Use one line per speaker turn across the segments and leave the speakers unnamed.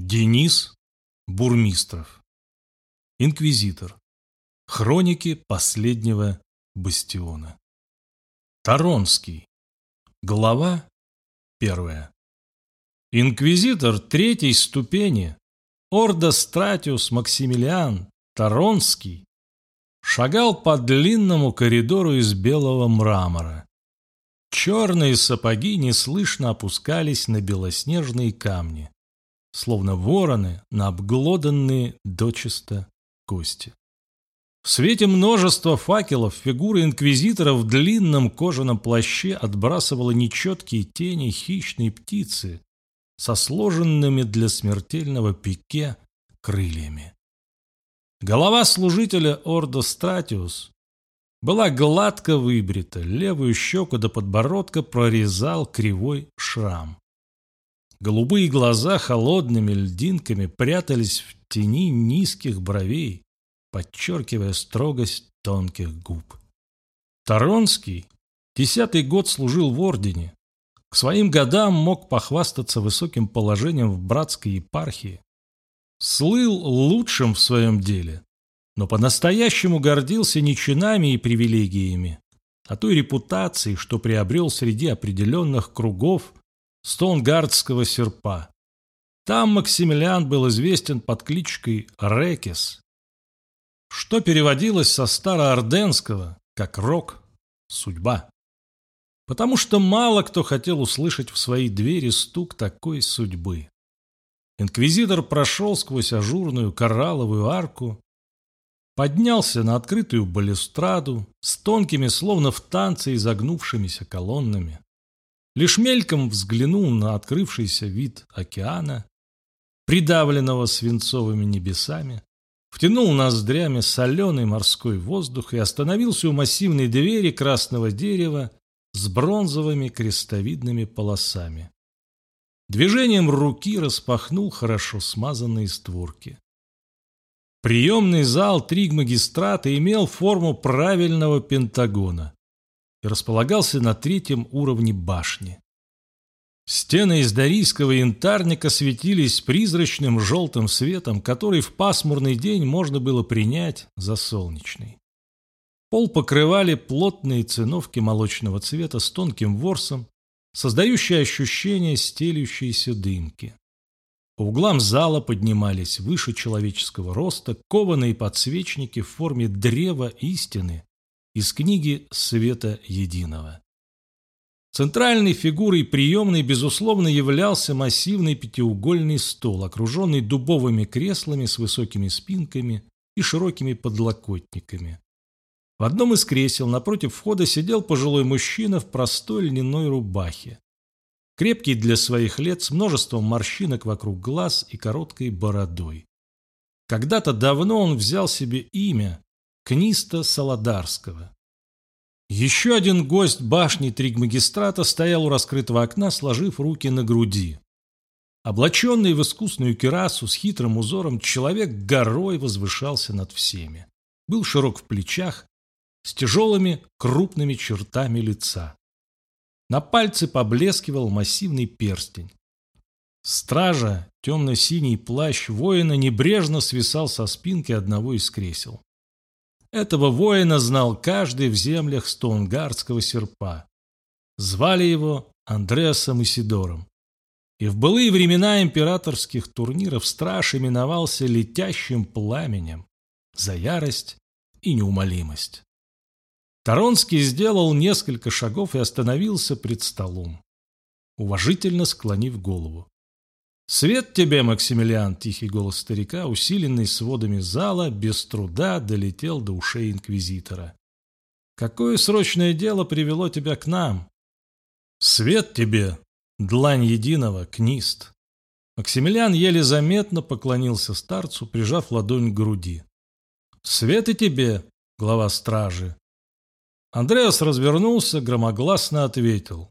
Денис Бурмистров. Инквизитор. Хроники последнего бастиона. Таронский. Глава первая. Инквизитор третьей ступени, Орда Стратиус Максимилиан Таронский, шагал по длинному коридору из белого мрамора. Черные сапоги неслышно опускались на белоснежные камни словно вороны на обглоданные дочисто кости. В свете множества факелов фигура инквизитора в длинном кожаном плаще отбрасывала нечеткие тени хищной птицы со сложенными для смертельного пике крыльями. Голова служителя Ордо Стратиус была гладко выбрита, левую щеку до подбородка прорезал кривой шрам. Голубые глаза холодными льдинками прятались в тени низких бровей, подчеркивая строгость тонких губ. Таронский десятый год служил в ордене. К своим годам мог похвастаться высоким положением в братской епархии. Слыл лучшим в своем деле, но по-настоящему гордился не чинами и привилегиями, а той репутацией, что приобрел среди определенных кругов Стоунгардского серпа. Там Максимилиан был известен под кличкой Рекес, что переводилось со староорденского как «рок», «судьба». Потому что мало кто хотел услышать в свои двери стук такой судьбы. Инквизитор прошел сквозь ажурную коралловую арку, поднялся на открытую балюстраду с тонкими, словно в танце, изогнувшимися колоннами. Лишь мельком взглянул на открывшийся вид океана, придавленного свинцовыми небесами, втянул ноздрями соленый морской воздух и остановился у массивной двери красного дерева с бронзовыми крестовидными полосами. Движением руки распахнул хорошо смазанные створки. Приемный зал Тригмагистрата имел форму правильного пентагона и располагался на третьем уровне башни. Стены из дарийского янтарника светились призрачным желтым светом, который в пасмурный день можно было принять за солнечный. Пол покрывали плотные циновки молочного цвета с тонким ворсом, создающие ощущение стелющейся дымки. По углам зала поднимались выше человеческого роста кованые подсвечники в форме древа истины из книги «Света Единого». Центральной фигурой приемной, безусловно, являлся массивный пятиугольный стол, окруженный дубовыми креслами с высокими спинками и широкими подлокотниками. В одном из кресел напротив входа сидел пожилой мужчина в простой льняной рубахе. Крепкий для своих лет, с множеством морщинок вокруг глаз и короткой бородой. Когда-то давно он взял себе имя Книста Солодарского. Еще один гость башни Тригмагистрата стоял у раскрытого окна, сложив руки на груди. Облаченный в искусную керасу с хитрым узором, человек горой возвышался над всеми. Был широк в плечах, с тяжелыми крупными чертами лица. На пальце поблескивал массивный перстень. Стража, темно-синий плащ воина небрежно свисал со спинки одного из кресел. Этого воина знал каждый в землях Стоунгардского серпа. Звали его Андреасом Исидором. И в былые времена императорских турниров страж именовался летящим пламенем за ярость и неумолимость. Таронский сделал несколько шагов и остановился пред столом, уважительно склонив голову. «Свет тебе, Максимилиан!» – тихий голос старика, усиленный сводами зала, без труда долетел до ушей инквизитора. «Какое срочное дело привело тебя к нам?» «Свет тебе, длань единого, книст!» Максимилиан еле заметно поклонился старцу, прижав ладонь к груди. «Свет и тебе, глава стражи!» Андреас развернулся, громогласно ответил.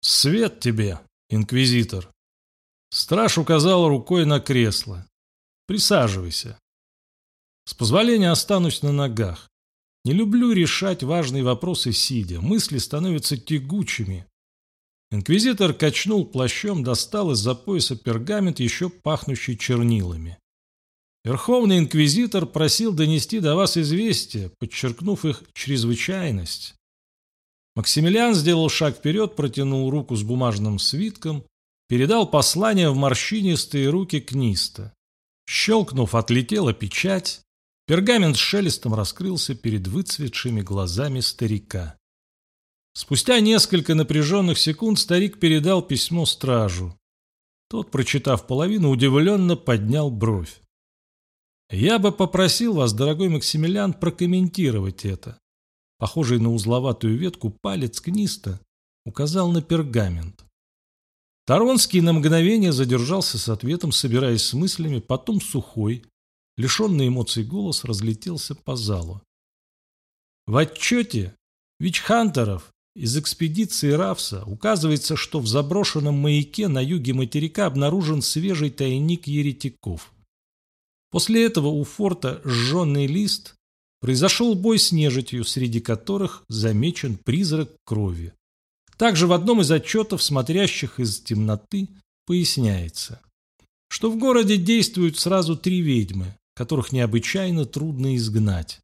«Свет тебе, инквизитор!» Страж указал рукой на кресло. «Присаживайся». С позволения останусь на ногах. Не люблю решать важные вопросы сидя. Мысли становятся тягучими. Инквизитор качнул плащом, достал из-за пояса пергамент, еще пахнущий чернилами. Верховный инквизитор просил донести до вас известие, подчеркнув их чрезвычайность. Максимилиан сделал шаг вперед, протянул руку с бумажным свитком, передал послание в морщинистые руки Книста. Щелкнув, отлетела печать, пергамент с шелестом раскрылся перед выцветшими глазами старика. Спустя несколько напряженных секунд старик передал письмо стражу. Тот, прочитав половину, удивленно поднял бровь. «Я бы попросил вас, дорогой Максимилиан, прокомментировать это». Похожий на узловатую ветку палец книста указал на пергамент. Таронский на мгновение задержался с ответом, собираясь с мыслями, потом сухой, лишенный эмоций голос разлетелся по залу. В отчете Вичхантеров из экспедиции Равса указывается, что в заброшенном маяке на юге материка обнаружен свежий тайник еретиков. После этого у форта «Жженный лист» произошел бой с нежитью, среди которых замечен призрак крови. Также в одном из отчетов, смотрящих из темноты, поясняется, что в городе действуют сразу три ведьмы, которых необычайно трудно изгнать.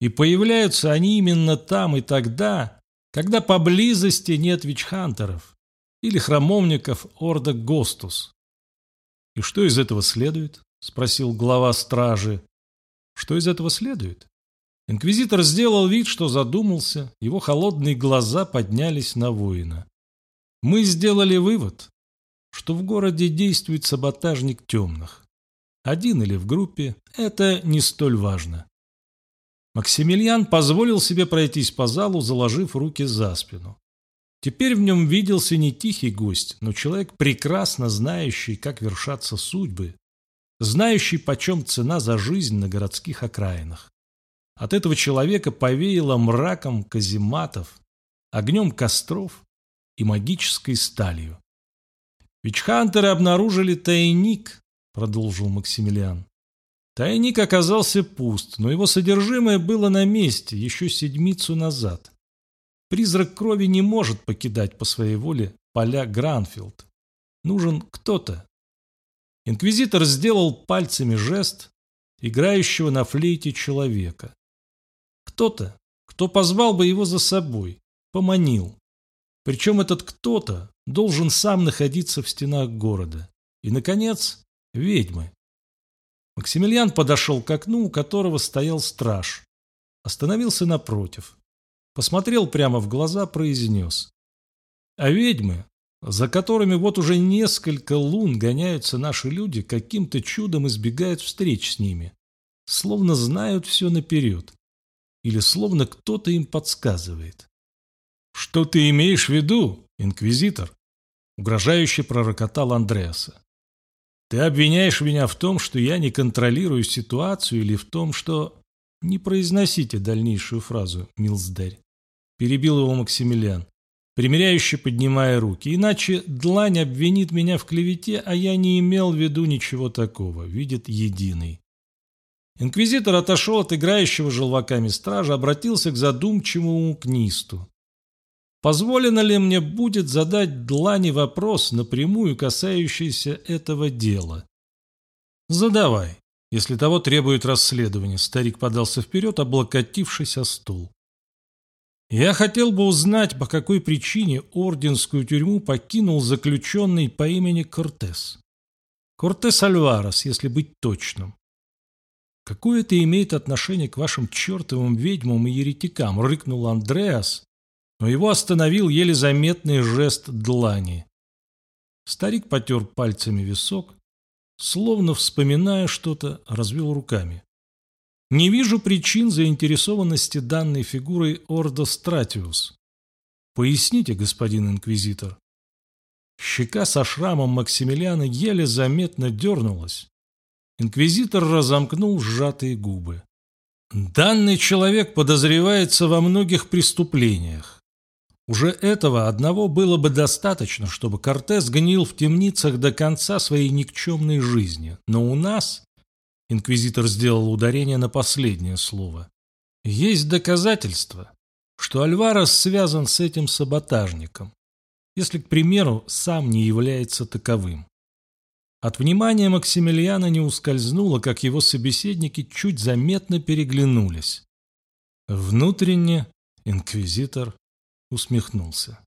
И появляются они именно там и тогда, когда поблизости нет вичхантеров или храмовников Орда Гостус. «И что из этого следует?» – спросил глава стражи. «Что из этого следует?» Инквизитор сделал вид, что задумался, его холодные глаза поднялись на воина. «Мы сделали вывод, что в городе действует саботажник темных. Один или в группе – это не столь важно. Максимилиан позволил себе пройтись по залу, заложив руки за спину. Теперь в нем виделся не тихий гость, но человек, прекрасно знающий, как вершатся судьбы, знающий, почем цена за жизнь на городских окраинах. От этого человека повеяло мраком казематов, огнем костров и магической сталью. «Вичхантеры обнаружили тайник», — продолжил Максимилиан. Тайник оказался пуст, но его содержимое было на месте еще седмицу назад. Призрак крови не может покидать по своей воле поля Гранфилд. Нужен кто-то. Инквизитор сделал пальцами жест играющего на флейте человека. Кто-то, кто позвал бы его за собой, поманил. Причем этот кто-то должен сам находиться в стенах города. И, наконец, ведьмы. Максимилиан подошел к окну, у которого стоял страж. Остановился напротив. Посмотрел прямо в глаза, произнес. А ведьмы, за которыми вот уже несколько лун гоняются наши люди, каким-то чудом избегают встреч с ними. Словно знают все наперед. Или словно кто-то им подсказывает. «Что ты имеешь в виду, инквизитор?» Угрожающе пророкотал Андреаса. Ты обвиняешь меня в том, что я не контролирую ситуацию или в том, что... Не произносите дальнейшую фразу, Милсдерь. Перебил его Максимилиан, примиряюще поднимая руки. Иначе длань обвинит меня в клевете, а я не имел в виду ничего такого. Видит единый. Инквизитор отошел от играющего желваками стража, обратился к задумчивому книсту. Позволено ли мне будет задать Длани вопрос, напрямую касающийся этого дела? Задавай, если того требует расследование. Старик подался вперед, облокотившись о стул. Я хотел бы узнать, по какой причине орденскую тюрьму покинул заключенный по имени Кортес. Кортес Альварес, если быть точным. Какое это имеет отношение к вашим чертовым ведьмам и еретикам? Рыкнул Андреас, но его остановил еле заметный жест длани. Старик потер пальцами висок, словно вспоминая что-то, развел руками. Не вижу причин заинтересованности данной фигурой Ордо Стратиус. Поясните, господин инквизитор. Щека со шрамом Максимилиана еле заметно дернулась. Инквизитор разомкнул сжатые губы. Данный человек подозревается во многих преступлениях. Уже этого одного было бы достаточно, чтобы Кортес гнил в темницах до конца своей никчемной жизни. Но у нас, инквизитор сделал ударение на последнее слово, есть доказательства, что Альварес связан с этим саботажником. если, к примеру, сам не является таковым. От внимания Максимилиана не ускользнуло, как его собеседники чуть заметно переглянулись. Внутренне инквизитор усмехнулся.